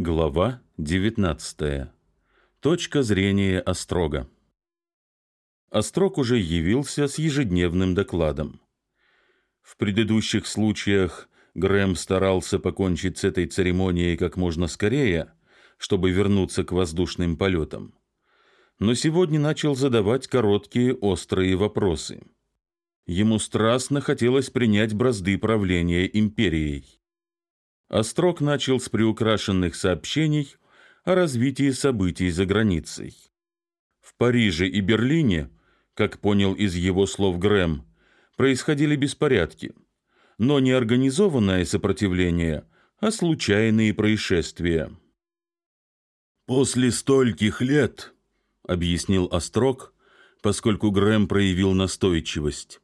Глава 19. Точка зрения Острога. Острог уже явился с ежедневным докладом. В предыдущих случаях Грэм старался покончить с этой церемонией как можно скорее, чтобы вернуться к воздушным полетам. Но сегодня начал задавать короткие острые вопросы. Ему страстно хотелось принять бразды правления империей. Острог начал с приукрашенных сообщений о развитии событий за границей. В Париже и Берлине, как понял из его слов Грэм, происходили беспорядки, но не организованное сопротивление, а случайные происшествия. «После стольких лет», — объяснил Острог, поскольку Грэм проявил настойчивость,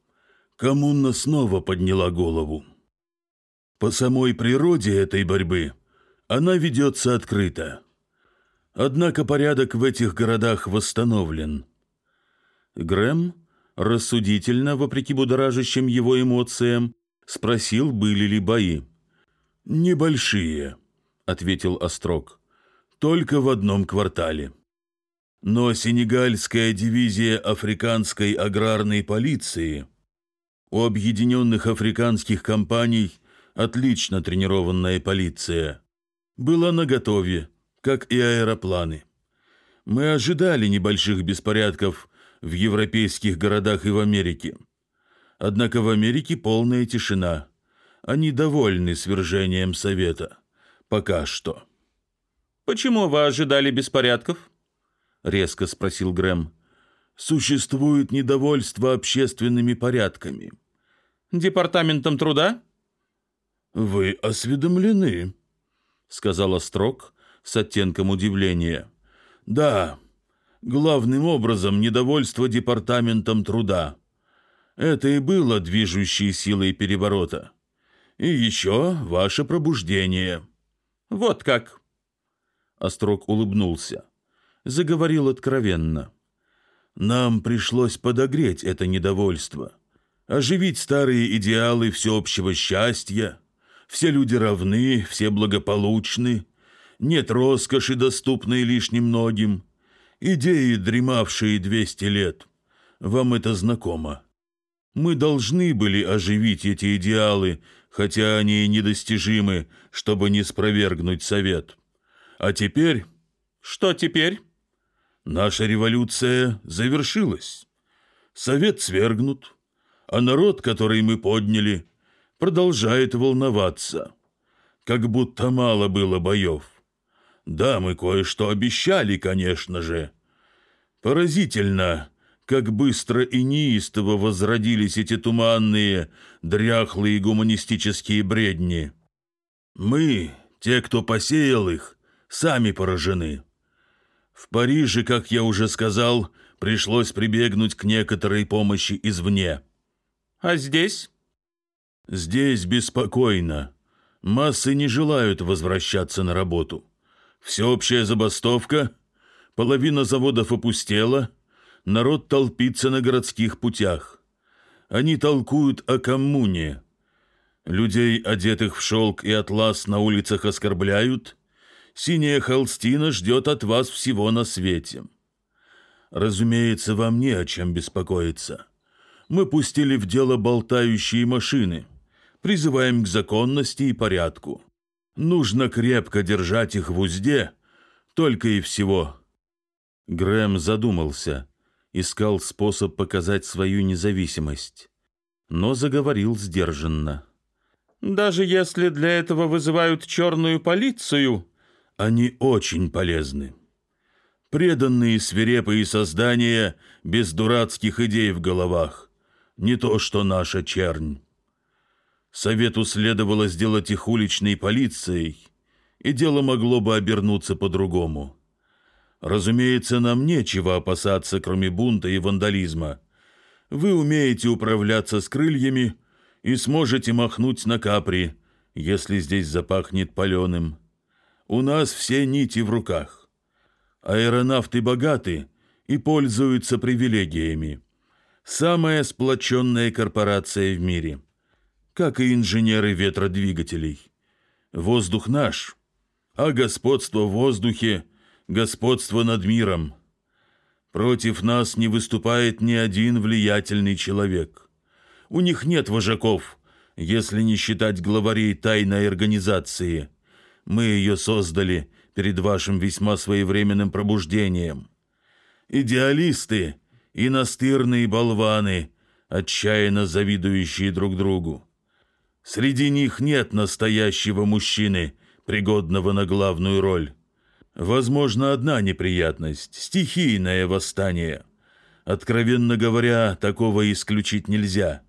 коммуна снова подняла голову. По самой природе этой борьбы она ведется открыто. Однако порядок в этих городах восстановлен. Грэм рассудительно, вопреки будоражащим его эмоциям, спросил, были ли бои. «Небольшие», — ответил Острог, — «только в одном квартале». Но сенегальская дивизия африканской аграрной полиции у объединенных африканских компаний – отлично тренированная полиция, была наготове, как и аэропланы. Мы ожидали небольших беспорядков в европейских городах и в Америке. Однако в Америке полная тишина. Они довольны свержением Совета. Пока что. «Почему вы ожидали беспорядков?» — резко спросил Грэм. «Существует недовольство общественными порядками». «Департаментом труда?» «Вы осведомлены», — сказала Строк с оттенком удивления. «Да, главным образом недовольство департаментом труда. Это и было движущей силой переворота. И еще ваше пробуждение». «Вот как!» Острог улыбнулся. Заговорил откровенно. «Нам пришлось подогреть это недовольство, оживить старые идеалы всеобщего счастья» Все люди равны, все благополучны, нет роскоши, доступной лишь немногим. Идеи, дремавшие двести лет. Вам это знакомо. Мы должны были оживить эти идеалы, хотя они и недостижимы, чтобы не спровергнуть совет. А теперь... Что теперь? Наша революция завершилась. Совет свергнут, а народ, который мы подняли, продолжает волноваться. Как будто мало было боев. Да, мы кое-что обещали, конечно же. Поразительно, как быстро и неистово возродились эти туманные, дряхлые гуманистические бредни. Мы, те, кто посеял их, сами поражены. В Париже, как я уже сказал, пришлось прибегнуть к некоторой помощи извне. А здесь? Здесь беспокойно. Массы не желают возвращаться на работу. Всеобщая забастовка, половина заводов опустела, народ толпится на городских путях. Они толкуют о коммуне. Людей, одетых в шелк и атлас, на улицах оскорбляют. Синяя холстина ждет от вас всего на свете. Разумеется, вам не о чем беспокоиться. Мы пустили в дело болтающие машины — призываем к законности и порядку. Нужно крепко держать их в узде, только и всего». Грэм задумался, искал способ показать свою независимость, но заговорил сдержанно. «Даже если для этого вызывают черную полицию...» «Они очень полезны. Преданные свирепые создания без дурацких идей в головах. Не то, что наша чернь». Совету следовало сделать их уличной полицией, и дело могло бы обернуться по-другому. Разумеется, нам нечего опасаться, кроме бунта и вандализма. Вы умеете управляться с крыльями и сможете махнуть на капри, если здесь запахнет паленым. У нас все нити в руках. Аэронавты богаты и пользуются привилегиями. Самая сплоченная корпорация в мире — как и инженеры ветродвигателей. Воздух наш, а господство в воздухе – господство над миром. Против нас не выступает ни один влиятельный человек. У них нет вожаков, если не считать главарей тайной организации. Мы ее создали перед вашим весьма своевременным пробуждением. Идеалисты и настырные болваны, отчаянно завидующие друг другу. Среди них нет настоящего мужчины, пригодного на главную роль. Возможно, одна неприятность – стихийное восстание. Откровенно говоря, такого исключить нельзя.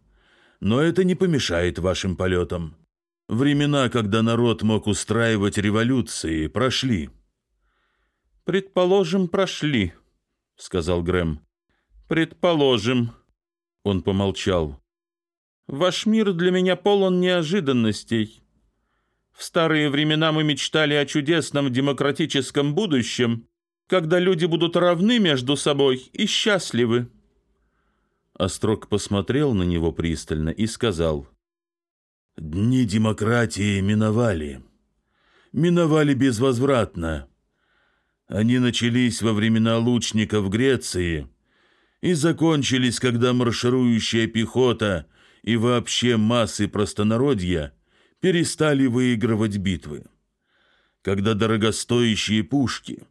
Но это не помешает вашим полетам. Времена, когда народ мог устраивать революции, прошли. «Предположим, прошли», — сказал Грэм. «Предположим». Он помолчал. «Ваш мир для меня полон неожиданностей. В старые времена мы мечтали о чудесном демократическом будущем, когда люди будут равны между собой и счастливы. Острог посмотрел на него пристально и сказал, «Дни демократии миновали. Миновали безвозвратно. Они начались во времена лучников Греции и закончились, когда марширующая пехота и вообще массы простонародья – перестали выигрывать битвы. Когда дорогостоящие пушки,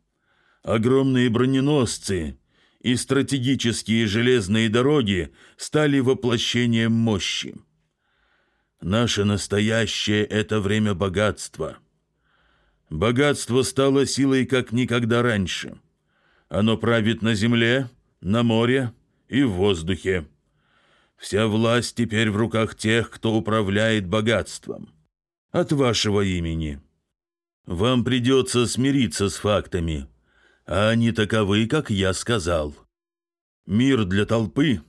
огромные броненосцы и стратегические железные дороги стали воплощением мощи. Наше настоящее — это время богатства. Богатство стало силой как никогда раньше. Оно правит на земле, на море и в воздухе. Вся власть теперь в руках тех, кто управляет богатством от вашего имени. Вам придется смириться с фактами, а они таковы, как я сказал. Мир для толпы,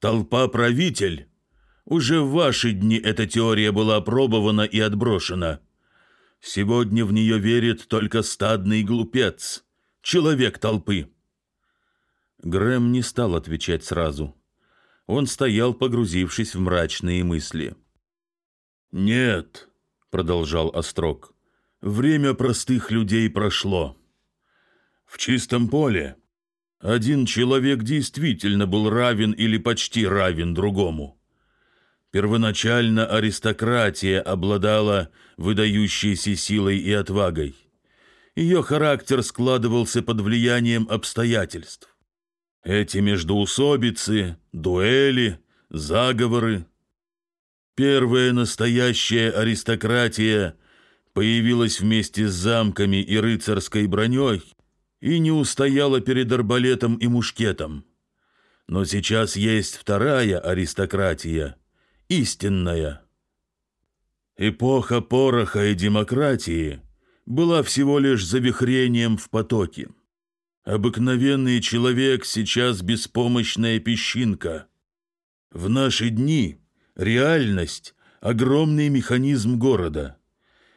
толпа-правитель. Уже в ваши дни эта теория была опробована и отброшена. Сегодня в нее верит только стадный глупец, человек толпы. Грэм не стал отвечать сразу. Он стоял, погрузившись в мрачные мысли. «Нет», продолжал Острог. Время простых людей прошло. В чистом поле один человек действительно был равен или почти равен другому. Первоначально аристократия обладала выдающейся силой и отвагой. Ее характер складывался под влиянием обстоятельств. Эти междоусобицы, дуэли, заговоры, Первая настоящая аристократия появилась вместе с замками и рыцарской броней и не устояла перед арбалетом и мушкетом. Но сейчас есть вторая аристократия, истинная. Эпоха пороха и демократии была всего лишь завихрением в потоке. Обыкновенный человек сейчас беспомощная песчинка. В наши дни – реальность – огромный механизм города,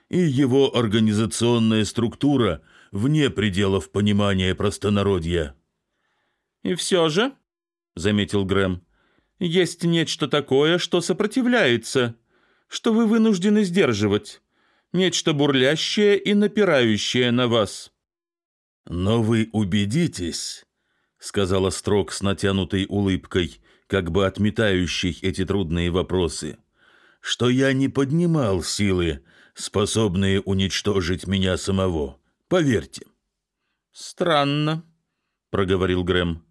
и его организационная структура вне пределов понимания простонародья. «И все же», — заметил Грэм, — «есть нечто такое, что сопротивляется, что вы вынуждены сдерживать, нечто бурлящее и напирающее на вас». «Но вы убедитесь», — сказала Строк с натянутой улыбкой, как бы отметающий эти трудные вопросы, что я не поднимал силы, способные уничтожить меня самого. Поверьте. Странно, проговорил Грэм.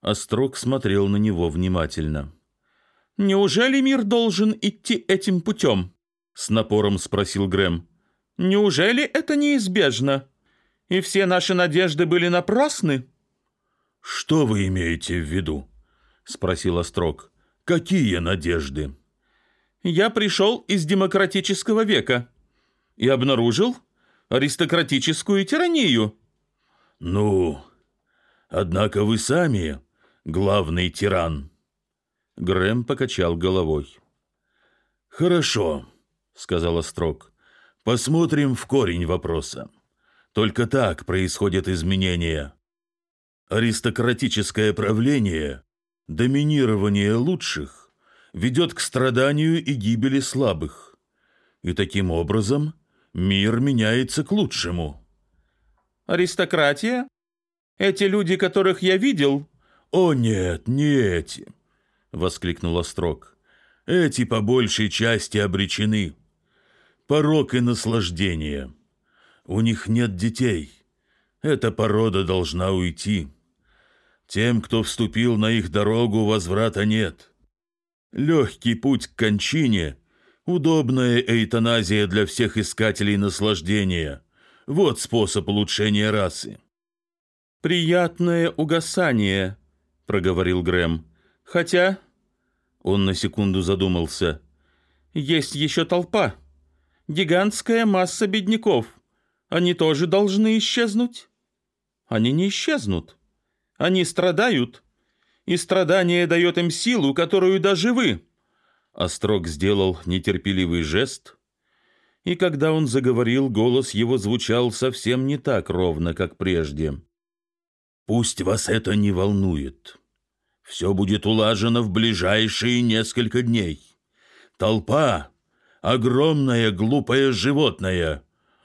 Острог смотрел на него внимательно. Неужели мир должен идти этим путем? С напором спросил Грэм. Неужели это неизбежно? И все наши надежды были напрасны? Что вы имеете в виду? — спросил Острог. «Какие надежды?» «Я пришел из демократического века и обнаружил аристократическую тиранию». «Ну, однако вы сами главный тиран». Грэм покачал головой. «Хорошо», — сказал Острог. «Посмотрим в корень вопроса. Только так происходят изменения. Аристократическое правление Доминирование лучших ведет к страданию и гибели слабых, и таким образом Мир меняется к лучшему. Аристократия? Эти люди, которых я видел? О нет, не эти, воскликнул Острог. Эти по большей части обречены. Порок и наслаждение. У них нет детей. Эта порода должна уйти. Тем, кто вступил на их дорогу, возврата нет. Легкий путь к кончине — удобная эйтаназия для всех искателей наслаждения. Вот способ улучшения расы. «Приятное угасание», — проговорил Грэм. «Хотя...» Он на секунду задумался. «Есть еще толпа. Гигантская масса бедняков. Они тоже должны исчезнуть?» «Они не исчезнут. Они страдают, и страдание дает им силу, которую даже вы...» Острог сделал нетерпеливый жест, и когда он заговорил, голос его звучал совсем не так ровно, как прежде. «Пусть вас это не волнует. Все будет улажено в ближайшие несколько дней. Толпа — огромное глупое животное.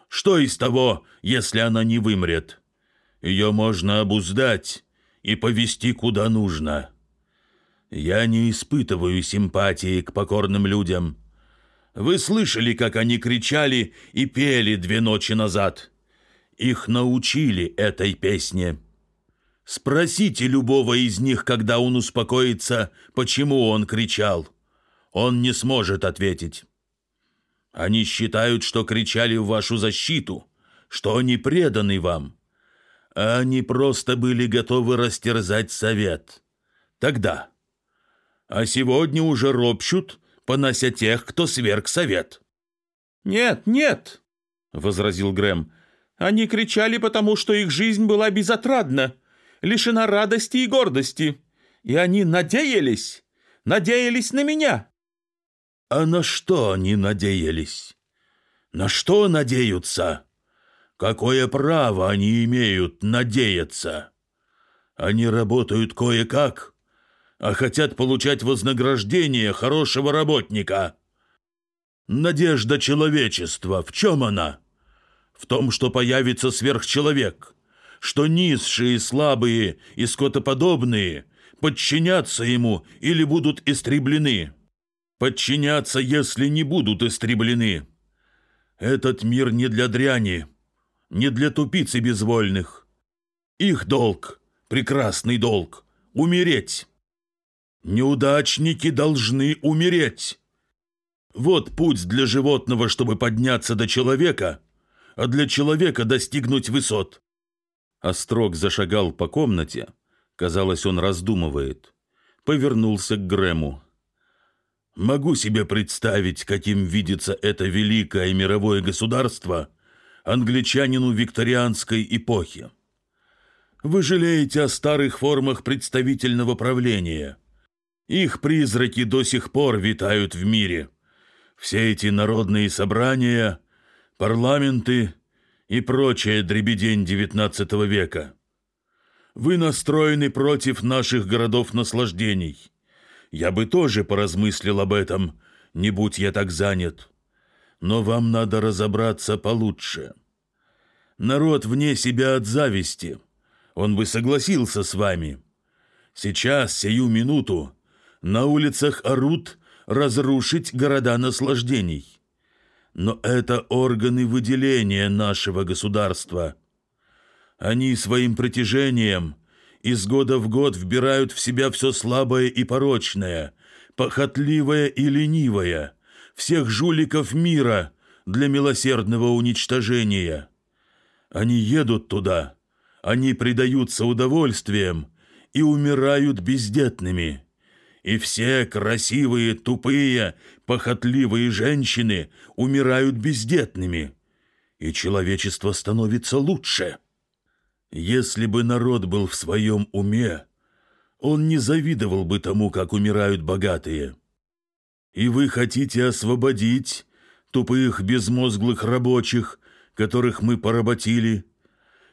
Что из того, если она не вымрет? Ее можно обуздать» и повести куда нужно. Я не испытываю симпатии к покорным людям. Вы слышали, как они кричали и пели две ночи назад? Их научили этой песне. Спросите любого из них, когда он успокоится, почему он кричал. Он не сможет ответить. Они считают, что кричали в вашу защиту, что они преданы вам а они просто были готовы растерзать совет. Тогда. А сегодня уже ропщут, понося тех, кто сверг совет. «Нет, нет», — возразил Грэм. «Они кричали, потому что их жизнь была безотрадна, лишена радости и гордости, и они надеялись, надеялись на меня». «А на что они надеялись? На что надеются?» Какое право они имеют надеяться? Они работают кое-как, а хотят получать вознаграждение хорошего работника. Надежда человечества, в чем она? В том, что появится сверхчеловек, что низшие, слабые и скотоподобные подчинятся ему или будут истреблены. Подчинятся, если не будут истреблены. Этот мир не для дряни, не для тупиц и безвольных. Их долг, прекрасный долг, умереть. Неудачники должны умереть. Вот путь для животного, чтобы подняться до человека, а для человека достигнуть высот. Острог зашагал по комнате. Казалось, он раздумывает. Повернулся к Грэму. Могу себе представить, каким видится это великое мировое государство англичанину викторианской эпохи. Вы жалеете о старых формах представительного правления. Их призраки до сих пор витают в мире. Все эти народные собрания, парламенты и прочая дребедень XIX века. Вы настроены против наших городов наслаждений. Я бы тоже поразмыслил об этом, не будь я так занят но вам надо разобраться получше. Народ вне себя от зависти. Он бы согласился с вами. Сейчас, сию минуту, на улицах орут разрушить города наслаждений. Но это органы выделения нашего государства. Они своим притяжением из года в год вбирают в себя все слабое и порочное, похотливое и ленивое – всех жуликов мира для милосердного уничтожения. Они едут туда, они предаются удовольствиям и умирают бездетными. И все красивые, тупые, похотливые женщины умирают бездетными. И человечество становится лучше. Если бы народ был в своем уме, он не завидовал бы тому, как умирают богатые. И вы хотите освободить тупых безмозглых рабочих, которых мы поработили,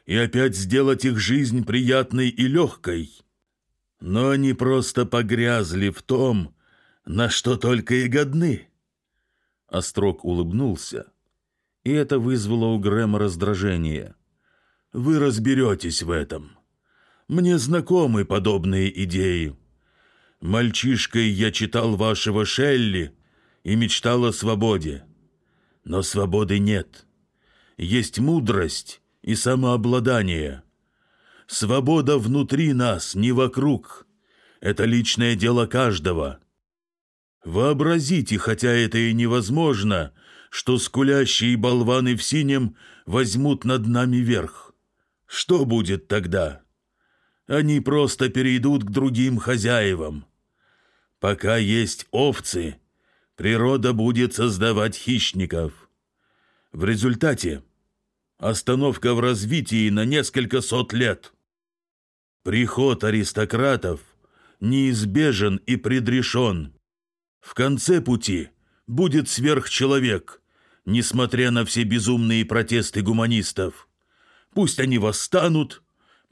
и опять сделать их жизнь приятной и легкой. Но они просто погрязли в том, на что только и годны. Острог улыбнулся, и это вызвало у Грэма раздражение. «Вы разберетесь в этом. Мне знакомы подобные идеи. Мальчишкой я читал вашего Шелли и мечтал о свободе. Но свободы нет. Есть мудрость и самообладание. Свобода внутри нас, не вокруг. Это личное дело каждого. Вообразите, хотя это и невозможно, что скулящие болваны в синем возьмут над нами верх. Что будет тогда? Они просто перейдут к другим хозяевам. Пока есть овцы, природа будет создавать хищников. В результате остановка в развитии на несколько сот лет. Приход аристократов неизбежен и предрешен. В конце пути будет сверхчеловек, несмотря на все безумные протесты гуманистов. Пусть они восстанут,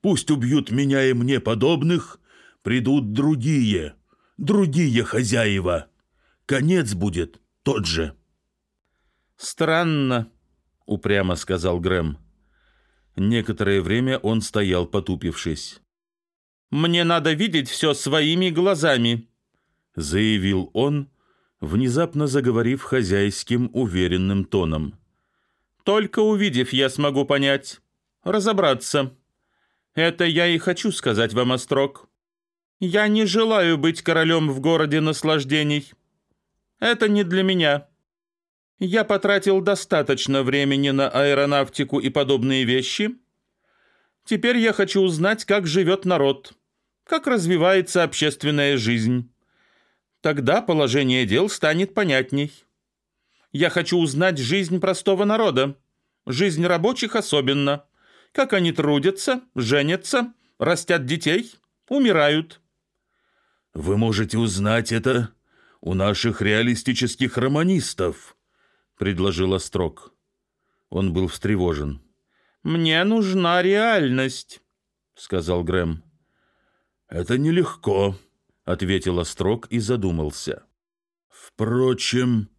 пусть убьют меня и мне подобных, придут другие, другие хозяева. Конец будет тот же. «Странно», — упрямо сказал Грэм. Некоторое время он стоял, потупившись. «Мне надо видеть все своими глазами», — заявил он, внезапно заговорив хозяйским уверенным тоном. «Только увидев, я смогу понять, разобраться. Это я и хочу сказать вам, Острог. Я не желаю быть королем в городе наслаждений. Это не для меня». Я потратил достаточно времени на аэронавтику и подобные вещи. Теперь я хочу узнать, как живет народ, как развивается общественная жизнь. Тогда положение дел станет понятней. Я хочу узнать жизнь простого народа, жизнь рабочих особенно, как они трудятся, женятся, растят детей, умирают. Вы можете узнать это у наших реалистических романистов, предложил Острог. Он был встревожен. «Мне нужна реальность», — сказал Грэм. «Это нелегко», — ответил Острог и задумался. «Впрочем...»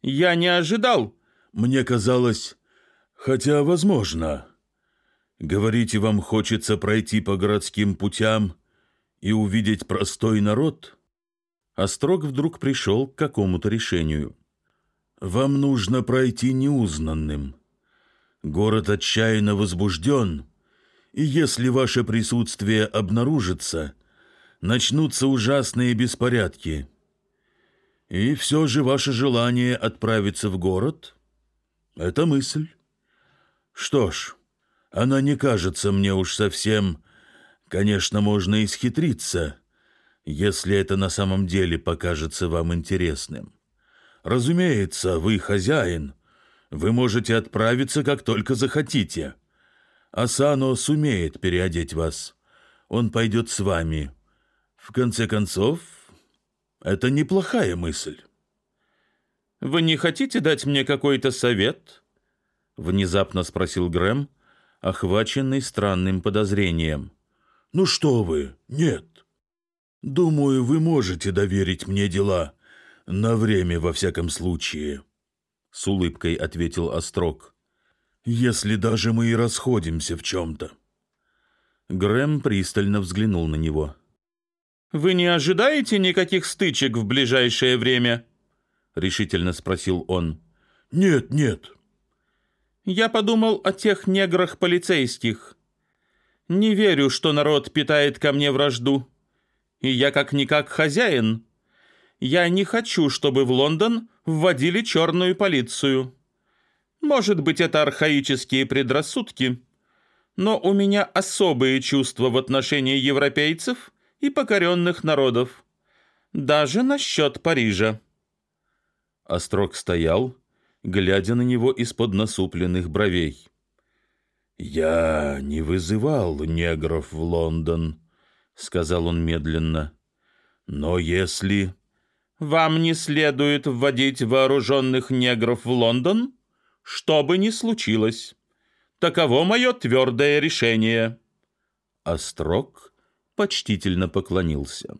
«Я не ожидал». «Мне казалось... Хотя, возможно. Говорите, вам хочется пройти по городским путям и увидеть простой народ?» Острог вдруг пришел к какому-то решению. Вам нужно пройти неузнанным. Город отчаянно возбужден, и если ваше присутствие обнаружится, начнутся ужасные беспорядки. И все же ваше желание отправиться в город — это мысль. Что ж, она не кажется мне уж совсем... Конечно, можно исхитриться, если это на самом деле покажется вам интересным. Разумеется, вы хозяин. Вы можете отправиться, как только захотите. Асано сумеет переодеть вас. Он пойдет с вами. В конце концов, это неплохая мысль. «Вы не хотите дать мне какой-то совет?» Внезапно спросил Грэм, охваченный странным подозрением. «Ну что вы, нет. Думаю, вы можете доверить мне дела». «На время, во всяком случае», — с улыбкой ответил Острог. «Если даже мы и расходимся в чем-то». Грэм пристально взглянул на него. «Вы не ожидаете никаких стычек в ближайшее время?» — решительно спросил он. «Нет, нет». «Я подумал о тех неграх-полицейских. Не верю, что народ питает ко мне вражду. И я как-никак хозяин, я не хочу, чтобы в Лондон вводили черную полицию. Может быть, это архаические предрассудки, но у меня особые чувства в отношении европейцев и покоренных народов. Даже насчет Парижа». Острог стоял, глядя на него из-под насупленных бровей. «Я не вызывал негров в Лондон», — сказал он медленно. «Но если...» Вам не следует вводить вооруженных негров в Лондон, что бы ни случилось. Таково мое твердое решение». Острог почтительно поклонился.